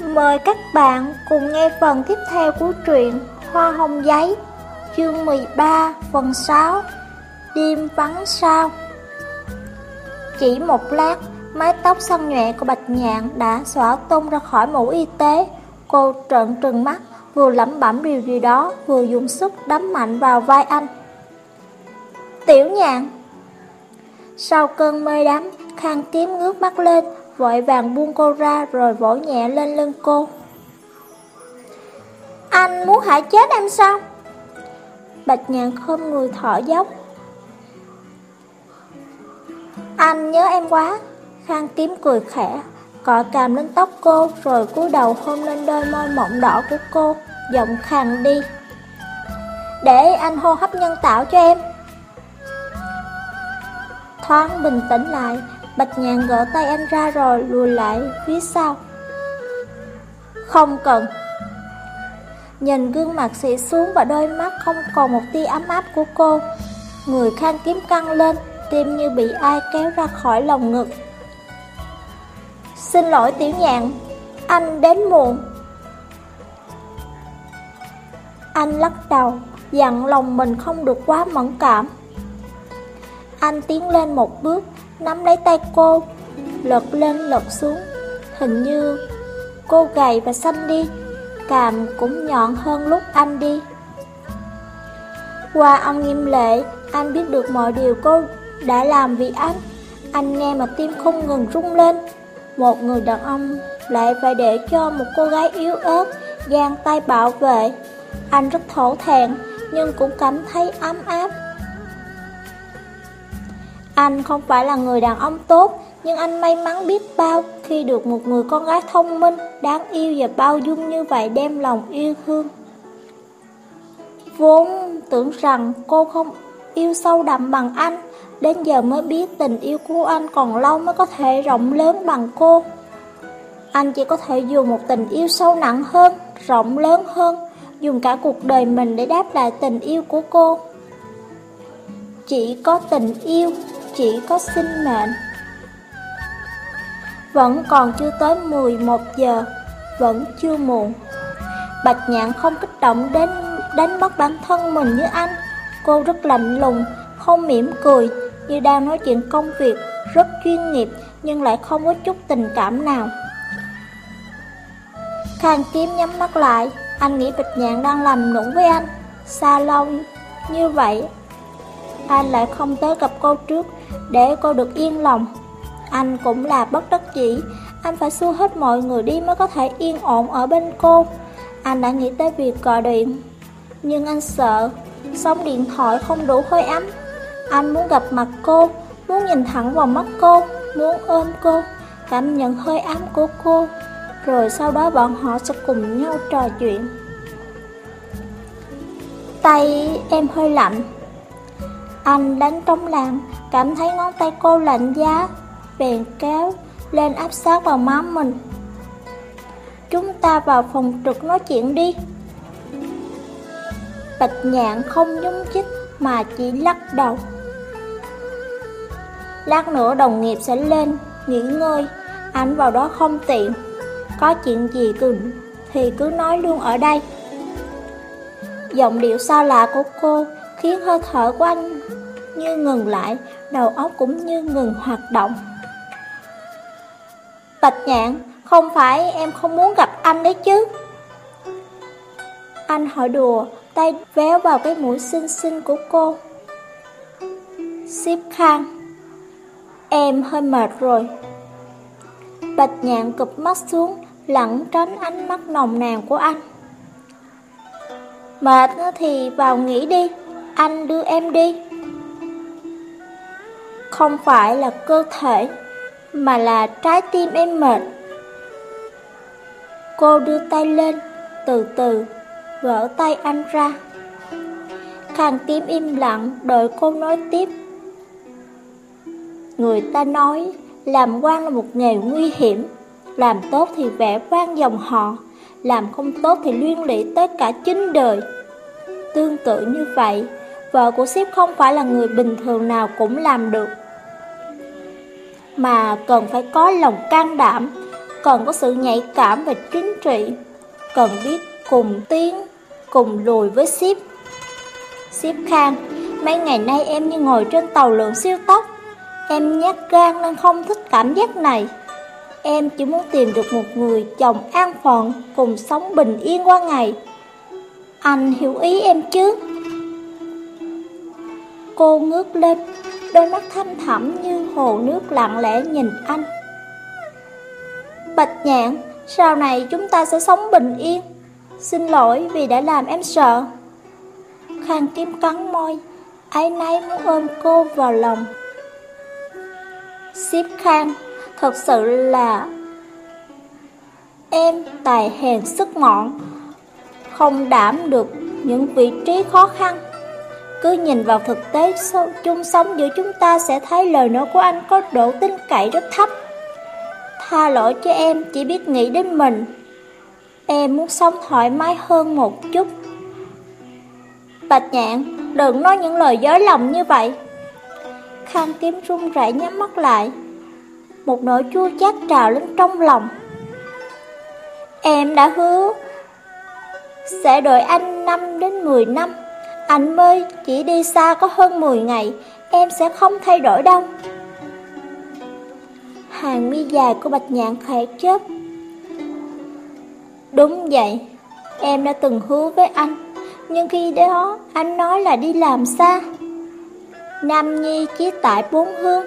Mời các bạn cùng nghe phần tiếp theo của truyện Hoa hồng giấy, Chương 13 phần 6 Đêm vắng sao. Chỉ một lát, Mái tóc xoăn nhẹ của Bạch Nhạn đã xõa tung ra khỏi mũ y tế. Cô trợn trừng mắt, Vừa lẩm bẩm điều gì đó, Vừa dùng sức đấm mạnh vào vai anh. Tiểu Nhạn. Sau cơn mê đắm, Khang kiếm ngước mắt lên Vội vàng buông cô ra rồi vỗ nhẹ lên lưng cô. Anh muốn hại chết em sao? Bạch nhàn không người thở dốc. Anh nhớ em quá. Khang kiếm cười khẽ, Cọ càm lên tóc cô Rồi cúi đầu hôn lên đôi môi mọng đỏ của cô, Giọng khàn đi. Để anh hô hấp nhân tạo cho em. Thoáng bình tĩnh lại Bạch nhàn gỡ tay anh ra rồi lùi lại phía sau. Không cần. Nhìn gương mặt xị xuống và đôi mắt không còn một tia ấm áp của cô, Người khang kiếm căng lên, Tim như bị ai kéo ra khỏi lòng ngực. Xin lỗi tiểu nhạn, Anh đến muộn. Anh lắc đầu, Dặn lòng mình không được quá mẫn cảm. Anh tiến lên một bước nắm lấy tay cô, lật lên lật xuống. Hình như cô gầy và xanh đi, càm cũng nhọn hơn lúc anh đi. Qua ông nghiêm lệ, anh biết được mọi điều cô đã làm vì anh. Anh nghe mà tim không ngừng rung lên. Một người đàn ông lại phải để cho một cô gái yếu ớt, giang tay bảo vệ. Anh rất thổ thẹn, nhưng cũng cảm thấy ấm áp. Anh không phải là người đàn ông tốt, nhưng anh may mắn biết bao khi được một người con gái thông minh, đáng yêu và bao dung như vậy đem lòng yêu thương. Vốn tưởng rằng cô không yêu sâu đậm bằng anh, đến giờ mới biết tình yêu của anh còn lâu mới có thể rộng lớn bằng cô. Anh chỉ có thể dùng một tình yêu sâu nặng hơn, rộng lớn hơn, dùng cả cuộc đời mình để đáp lại tình yêu của cô. Chỉ có tình yêu chỉ có sinh mệnh. Vẫn còn chưa tới 11 giờ, vẫn chưa muộn. Bạch nhạn không kích động đến đánh mất bản thân mình như anh. Cô rất lạnh lùng, không mỉm cười, như đang nói chuyện công việc, rất chuyên nghiệp nhưng lại không có chút tình cảm nào. Khang kiếm nhắm mắt lại, anh nghĩ Bạch Nhạn đang làm nũng với anh. Xa lâu như vậy, anh lại không tới gặp cô trước, để cô được yên lòng. Anh cũng là bất đắc dĩ, anh phải xua hết mọi người đi mới có thể yên ổn ở bên cô. Anh đã nghĩ tới việc gọi điện, nhưng anh sợ, sóng điện thoại không đủ hơi ấm. Anh muốn gặp mặt cô, muốn nhìn thẳng vào mắt cô, muốn ôm cô, cảm nhận hơi ấm của cô, rồi sau đó bọn họ sẽ cùng nhau trò chuyện. Tay em hơi lạnh, anh đánh trống làm, cảm thấy ngón tay cô lạnh giá, bèn kéo lên áp sát vào má mình. Chúng ta vào phòng trực nói chuyện đi. Bạch nhạn không nhúng chích mà chỉ lắc đầu. Lát nữa đồng nghiệp sẽ lên, nghỉ ngơi, anh vào đó không tiện. Có chuyện gì cứ thì cứ nói luôn ở đây. Giọng điệu xa lạ của cô khiến hơi thở của anh như ngừng lại, đầu óc cũng như ngừng hoạt động. Bạch nhạn, không phải em không muốn gặp anh đấy chứ? Anh hỏi đùa, tay véo vào cái mũi xinh xinh của cô. Xếp khang, em hơi mệt rồi. Bạch nhạn cụp mắt xuống, lặng tránh ánh mắt nồng nàn của anh. Mệt thì vào nghỉ đi, anh đưa em đi không phải là cơ thể, mà là trái tim em mệt. Cô đưa tay lên, từ từ, gỡ tay anh ra. Khang tím im lặng, đợi cô nói tiếp. Người ta nói, làm quan là một nghề nguy hiểm, làm tốt thì vẽ vang dòng họ, làm không tốt thì liên lụy tới cả chính đời. Tương tự như vậy, vợ của sếp không phải là người bình thường nào cũng làm được mà cần phải có lòng can đảm, cần có sự nhạy cảm về chính trị, cần biết cùng tiến, cùng lùi với sếp. Sếp Khang, mấy ngày nay em như ngồi trên tàu lượn siêu tốc, em nhát gan nên không thích cảm giác này. Em chỉ muốn tìm được một người chồng an phận cùng sống bình yên qua ngày. Anh hiểu ý em chứ? Cô ngước lên, đôi mắt thâm thẳm như hồ nước lặng lẽ nhìn anh. Bạch nhạn, sau này chúng ta sẽ sống bình yên. Xin lỗi vì đã làm em sợ. Khang kim cắn môi, ái náy muốn ôm cô vào lòng. Xếp Khang, thật sự là em tài hèn sức mọn, không đảm được những vị trí khó khăn. Cứ nhìn vào thực tế chung sống giữa chúng ta sẽ thấy lời nói của anh có độ tin cậy rất thấp. Tha lỗi cho em chỉ biết nghĩ đến mình. Em muốn sống thoải mái hơn một chút. Bạch nhạn, đừng nói những lời dối lòng như vậy. Khang kiếm run rẩy nhắm mắt lại. Một nỗi chua chát trào lên trong lòng. Em đã hứa sẽ đợi anh 5 đến 10 năm. Anh mới chỉ đi xa có hơn 10 ngày, em sẽ không thay đổi đâu. Hàng mi dài của Bạch Nhạn khẽ chớp. Đúng vậy, em đã từng hứa với anh, nhưng khi đó anh nói là đi làm xa. Nam Nhi chỉ tại bốn hương.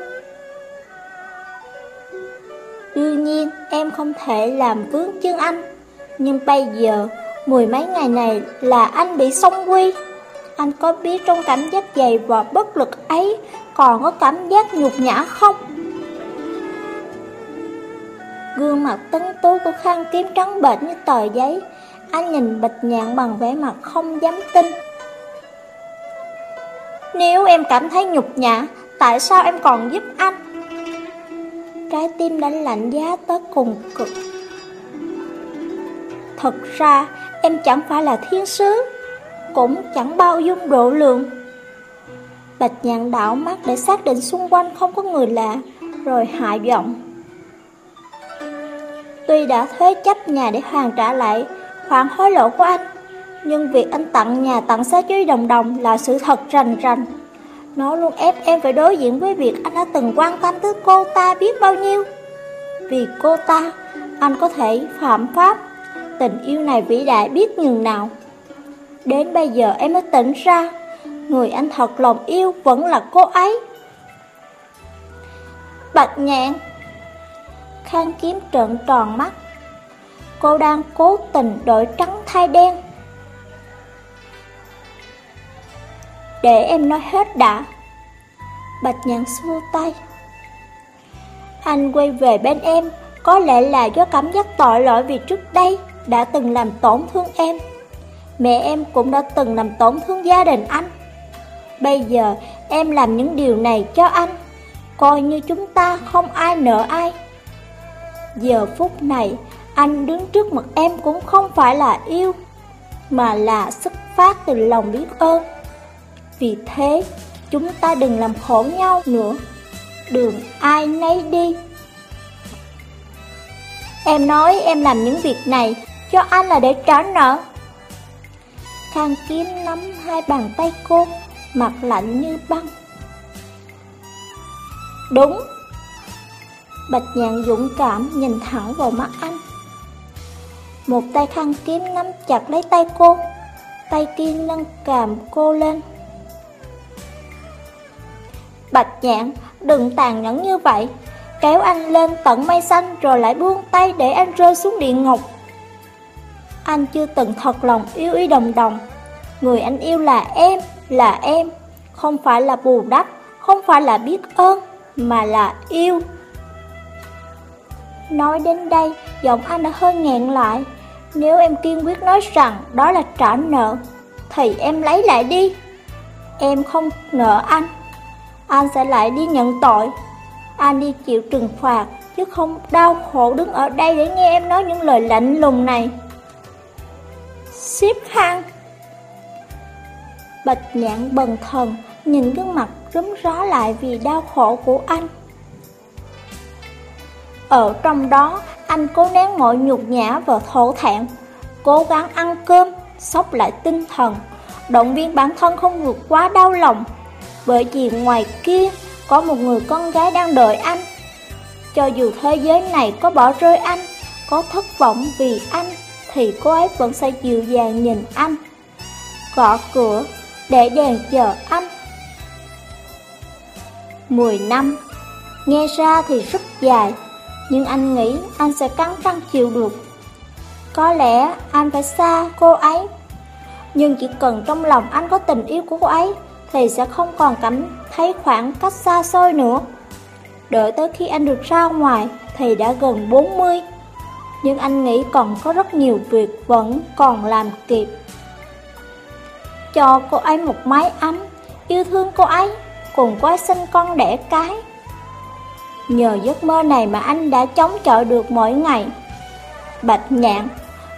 Đương nhiên em không thể làm vướng chân anh, nhưng bây giờ mười mấy ngày này là anh bị song quy. Anh có biết trong cảm giác dày và bất lực ấy còn có cảm giác nhục nhã không? Gương mặt tấn tú của khăn kiếm trắng bệch như tờ giấy. Anh nhìn bạch nhạn bằng vẻ mặt không dám tin. Nếu em cảm thấy nhục nhã, Tại sao em còn giúp anh? Trái tim đã lạnh giá tới cùng cực. Thật ra, em chẳng phải là thiên sứ. Cũng chẳng bao dung độ lượng Bạch nhạn đảo mắt để xác định xung quanh không có người lạ Rồi hạ giọng Tuy đã thuế chấp nhà để hoàn trả lại khoản hối lộ của anh, nhưng việc anh tặng nhà tặng xe cho đồng đồng là sự thật rành rành. Nó luôn ép em phải đối diện với việc anh đã từng quan tâm tới cô ta biết bao nhiêu. Vì cô ta, anh có thể phạm pháp, tình yêu này vĩ đại biết nhường nào. Đến bây giờ em mới tỉnh ra, người anh thật lòng yêu vẫn là cô ấy. Bạch nhạn Khang kiếm trợn tròn mắt. Cô đang cố tình đổi trắng thay đen. Để em nói hết đã. Bạch nhạn xua tay. Anh quay về bên em Có lẽ là do cảm giác tội lỗi vì trước đây Đã từng làm tổn thương em. Mẹ em cũng đã từng làm tổn thương gia đình anh Bây giờ em làm những điều này cho anh Coi như chúng ta không ai nợ ai Giờ phút này, anh đứng trước mặt em cũng không phải là yêu, mà là xuất phát từ lòng biết ơn. Vì thế, chúng ta đừng làm khổ nhau nữa. Đường ai nấy đi. Em nói em làm những việc này cho anh là để trả nợ. Khang kiếm nắm hai bàn tay cô, mặt lạnh như băng. Đúng, Bạch nhạn dũng cảm nhìn thẳng vào mắt anh. Một tay Khang kiếm nắm chặt lấy tay cô Tay kia nâng càm cô lên. Bạch nhạn đừng tàn nhẫn như vậy. Kéo anh lên tận mây xanh rồi lại buông tay để anh rơi xuống địa ngục. Anh chưa từng thật lòng yêu y đồng đồng Người anh yêu là em, là em Không phải là bù đắp, không phải là biết ơn Mà là yêu Nói đến đây, giọng anh đã hơi nghẹn lại. Nếu em kiên quyết nói rằng đó là trả nợ, thì em lấy lại đi. Em không nợ anh. Anh sẽ lại đi nhận tội. Anh đi chịu trừng phạt, chứ không đau khổ đứng ở đây để nghe em nói những lời lạnh lùng này. Xếp khăn Bạch nhạn bần thần, nhìn gương mặt rúm ró lại vì đau khổ của anh. Ở trong đó, Anh cố nén mọi nhục nhã và thổ thẹn, cố gắng ăn cơm, sóc lại tinh thần, động viên bản thân không vượt quá đau lòng. Bởi vì ngoài kia có một người con gái đang đợi anh. Cho dù thế giới này có bỏ rơi anh, có thất vọng vì anh, thì cô ấy vẫn sẽ dịu dàng nhìn anh. Gõ cửa, để đèn chờ anh. Mười năm, nghe ra thì rất dài, nhưng anh nghĩ anh sẽ cắn răng chịu được. Có lẽ anh phải xa cô ấy, nhưng chỉ cần trong lòng anh có tình yêu của cô ấy, thì sẽ không còn cảm thấy khoảng cách xa xôi nữa. Đợi tới khi anh được ra ngoài thì đã gần 40 nhưng anh nghĩ còn có rất nhiều việc vẫn còn làm kịp. Cho cô ấy một mái ấm, Yêu thương cô ấy, Cùng cô ấy sinh con đẻ cái. Nhờ giấc mơ này mà anh đã chống chọi được mỗi ngày. Bạch nhạn,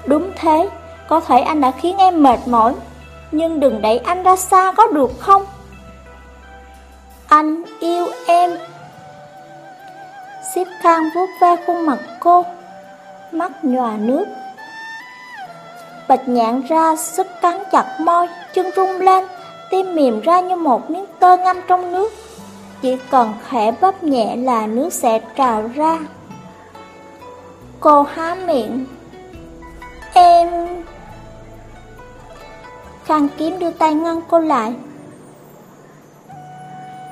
Đúng thế, Có thể anh đã khiến em mệt mỏi, Nhưng đừng đẩy anh ra xa có được không? Anh yêu em. Xếp khang vuốt ve khuôn mặt cô. Mắt nhòa nước. Bạch nhạn ra sức cắn chặt môi, Chân rung lên, Tim mềm ra như một miếng tơ ngâm trong nước. Chỉ cần khẽ bóp nhẹ là nước sẽ trào ra. Cô há miệng. Em... Khang kiếm đưa tay ngăn cô lại.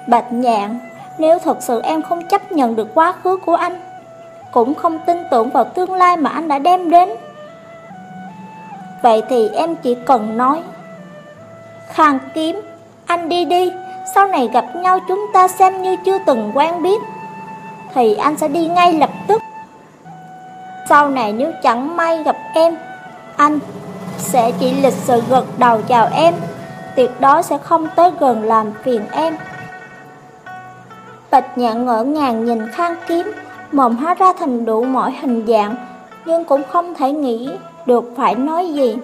Bạch nhạn nếu thật sự em không chấp nhận được quá khứ của anh cũng không tin tưởng vào tương lai mà anh đã đem đến. Vậy thì em chỉ cần nói Khang kiếm Anh đi đi Sau này gặp nhau chúng ta xem như chưa từng quen biết Thì anh sẽ đi ngay lập tức. Sau này nếu chẳng may gặp em Anh sẽ chỉ lịch sự gật đầu chào em Tuyệt đối sẽ không tới gần làm phiền em. Bạch nhạn ngỡ ngàng nhìn khang kiếm, mồm hóa ra thành đủ mọi hình dạng, nhưng cũng không thể nghĩ được phải nói gì.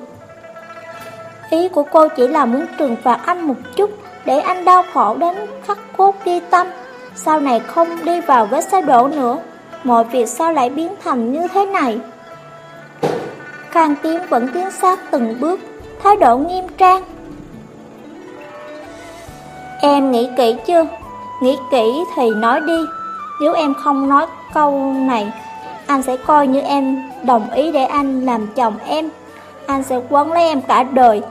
Ý của cô chỉ là muốn trừng phạt anh một chút, để anh đau khổ đến khắc cốt ghi tâm, sau này không đi vào vết xe đổ nữa, mọi việc sao lại biến thành như thế này. Khang Tiến vẫn tiến sát từng bước, thái độ nghiêm trang. Em nghĩ kỹ chưa? Nghĩ kỹ thì nói đi Nếu em không nói câu này. Anh sẽ coi như em đồng ý để anh làm chồng em. Anh sẽ quấn lấy em cả đời.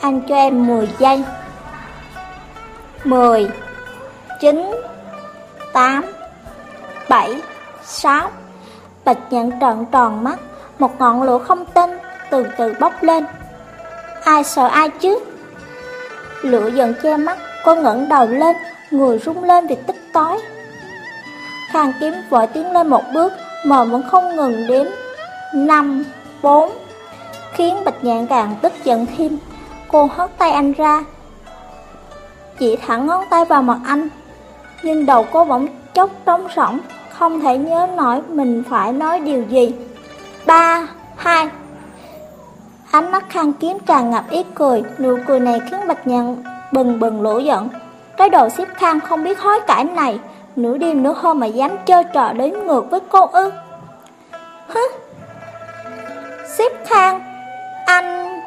Anh cho em 10 giây. 10 9 8 7 6 Bạch nhận trợn tròn mắt, Một ngọn lửa không tin từ từ bốc lên. Ai sợ ai chứ? Lửa dần che mắt, Cô ngẩng đầu lên, người rung lên vì tích tối. Khang kiếm vội tiến lên một bước, mà vẫn không ngừng đếm. Năm, bốn, khiến Bạch Nhạn càng tức giận thêm. Cô hất tay anh ra, chỉ thẳng ngón tay vào mặt anh. Nhưng đầu cô bỗng chốc trống rỗng, không thể nhớ nổi mình phải nói điều gì. Ba, hai. Ánh mắt khang kiếm tràn ngập ý cười, nụ cười này khiến Bạch Nhạn bừng bừng lỗ giận. Cái đồ xếp khang không biết hối cải này Nửa đêm nửa hôm mà dám chơi trò đến ngược với cô ư? Hứ? Xếp khang Anh.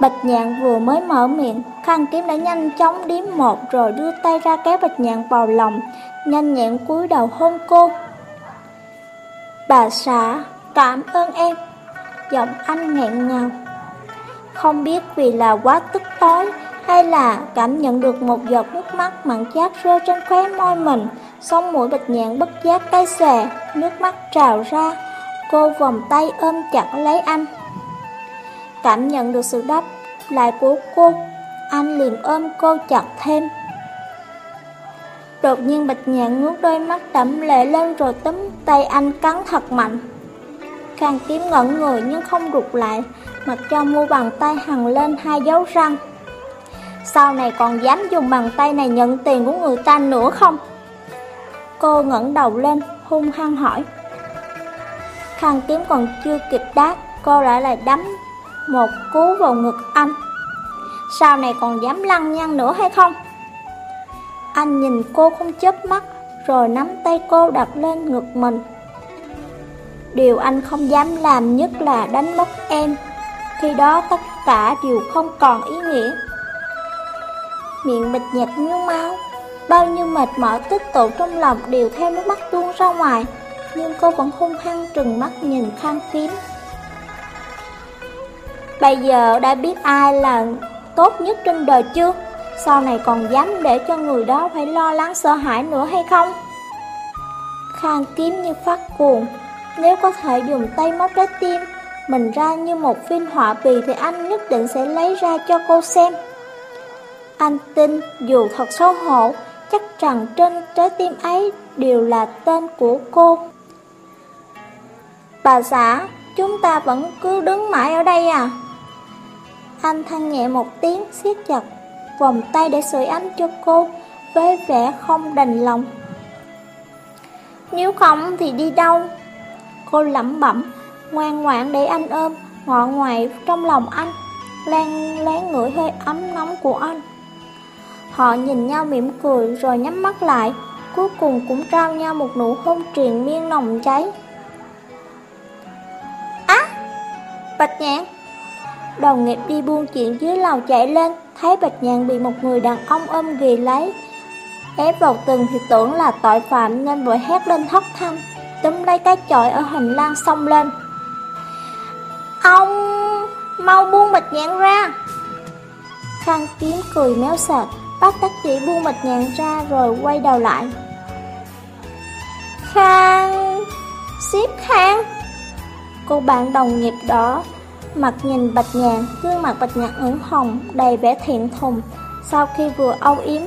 Bạch nhạn vừa mới mở miệng, Khang kiếm đã nhanh chóng điếm một Rồi đưa tay ra kéo bạch nhạn vào lòng, Nhanh nhẹn cúi đầu hôn cô. Bà xã, Cảm ơn em. Giọng anh nghẹn ngào. Không biết vì là quá tức tối hay là cảm nhận được một giọt nước mắt mặn chát rơi trên khóe môi mình, song mũi bạch nhạn bất giác cay xè, nước mắt trào ra, cô vòng tay ôm chặt lấy anh. Cảm nhận được sự đáp lại của cô, anh liền ôm cô chặt thêm. Đột nhiên bạch nhạn ngước đôi mắt đẫm lệ lên rồi tấm tay anh cắn thật mạnh. Khang kiếm ngẩn người nhưng không rụt lại, mặc cho mu bàn tay hằng lên hai dấu răng. Sau này còn dám dùng bàn tay này nhận tiền của người ta nữa không? Cô ngẩng đầu lên, hung hăng hỏi. Khang kiếm còn chưa kịp đáp, cô lại lại đấm một cú vào ngực anh. Sau này còn dám lăng nhăng nữa hay không? Anh nhìn cô không chớp mắt, rồi nắm tay cô đặt lên ngực mình. Điều anh không dám làm nhất là đánh mất em Khi đó tất cả đều không còn ý nghĩa Miệng bịch nhạt như máu Bao nhiêu mệt mỏi tích tụ trong lòng đều theo nước mắt tuôn ra ngoài, Nhưng cô vẫn hung hăng trừng mắt nhìn khang kiếm Bây giờ đã biết ai là tốt nhất trên đời chưa? Sau này còn dám để cho người đó phải lo lắng sợ hãi nữa hay không? Khang kiếm như phát cuồng, Nếu có thể dùng tay móc trái tim Mình ra như một phim họa bì Thì anh nhất định sẽ lấy ra cho cô xem anh tin dù thật xấu hổ Chắc rằng trên trái tim ấy đều là tên của cô Bà xã, chúng ta vẫn cứ đứng mãi ở đây à? Anh than nhẹ một tiếng siết chặt vòng tay để sưởi ấm cho cô với vẻ không đành lòng. Nếu không thì đi đâu? Cô lẩm bẩm, ngoan ngoãn để anh ôm, ngọ ngoại trong lòng anh, lan lén ngửi hơi ấm nóng của anh. Họ nhìn nhau mỉm cười rồi nhắm mắt lại, cuối cùng cũng trao nhau một nụ hôn triền miên nồng cháy. Á! Bạch Nhạn! Đồng nghiệp đi buôn chuyện dưới lầu chạy lên, thấy Bạch Nhàn bị một người đàn ông ôm ghì lấy. Ép vào tường thì tưởng là tội phạm nên vội hét lên thất thanh, túm lấy cái chọi ở hành lang xông lên. Ông, mau buông Bạch Nhàn ra! Khang kiếm cười méo sệt, bắt tác chỉ buông Bạch Nhàn ra rồi quay đầu lại. Khang, xếp Khang! Cô bạn đồng nghiệp đó Mặt nhìn bạch nhàn, gương mặt bạch nhàn ửng hồng, đầy vẻ thiện thùng, sau khi vừa âu yếm.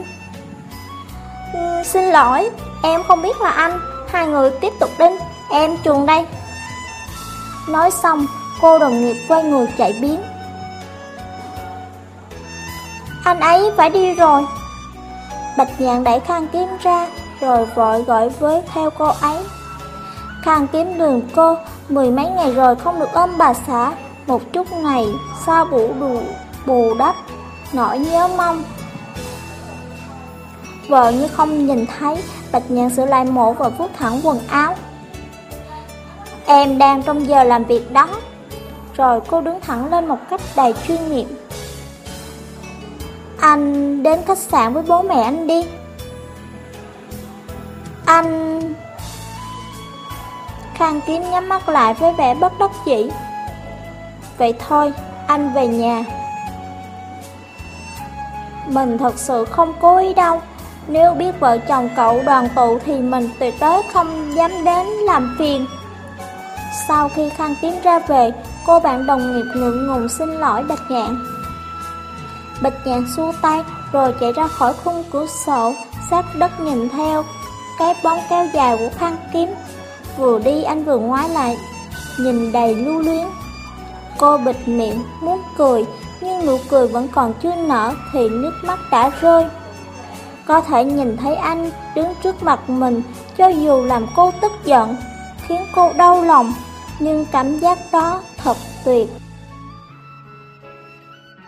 Ừ, xin lỗi, em không biết là anh, hai người tiếp tục đi, em chuồn đây. Nói xong, cô đồng nghiệp quay người chạy biến. Anh ấy phải đi rồi. Bạch nhàn đẩy khăn kiếm ra, rồi vội gọi với theo cô ấy. Khang kiếm đường cô, mười mấy ngày rồi không được ôm bà xã, một chút ngày sao bù đủ bù đắp nỗi nhớ mong. Vợ như không nhìn thấy Bạch nhàn sửa lại mổ và vuốt thẳng quần áo. Em đang trong giờ làm việc đó. Rồi cô đứng thẳng lên một cách đầy chuyên nghiệp. Anh đến khách sạn với bố mẹ anh đi. Anh... Khang kiếm nhắm mắt lại với vẻ bất đắc dĩ. Vậy thôi, anh về nhà. Mình thật sự không cố ý đâu. Nếu biết vợ chồng cậu đoàn tụ thì mình tuyệt đối không dám đến làm phiền. Sau khi Khang kiếm ra về, cô bạn đồng nghiệp ngượng ngùng xin lỗi Bạch Nhạn. Bạch Nhạn xua tay rồi chạy ra khỏi khung cửa sổ Sát đất nhìn theo cái bóng kéo dài của Khang Kiếm Vừa đi anh vừa ngoái lại Nhìn đầy lưu luyến Cô bịt miệng, muốn cười, nhưng nụ cười vẫn còn chưa nở thì nước mắt đã rơi. Có thể nhìn thấy anh đứng trước mặt mình, cho dù làm cô tức giận, khiến cô đau lòng, nhưng cảm giác đó thật tuyệt.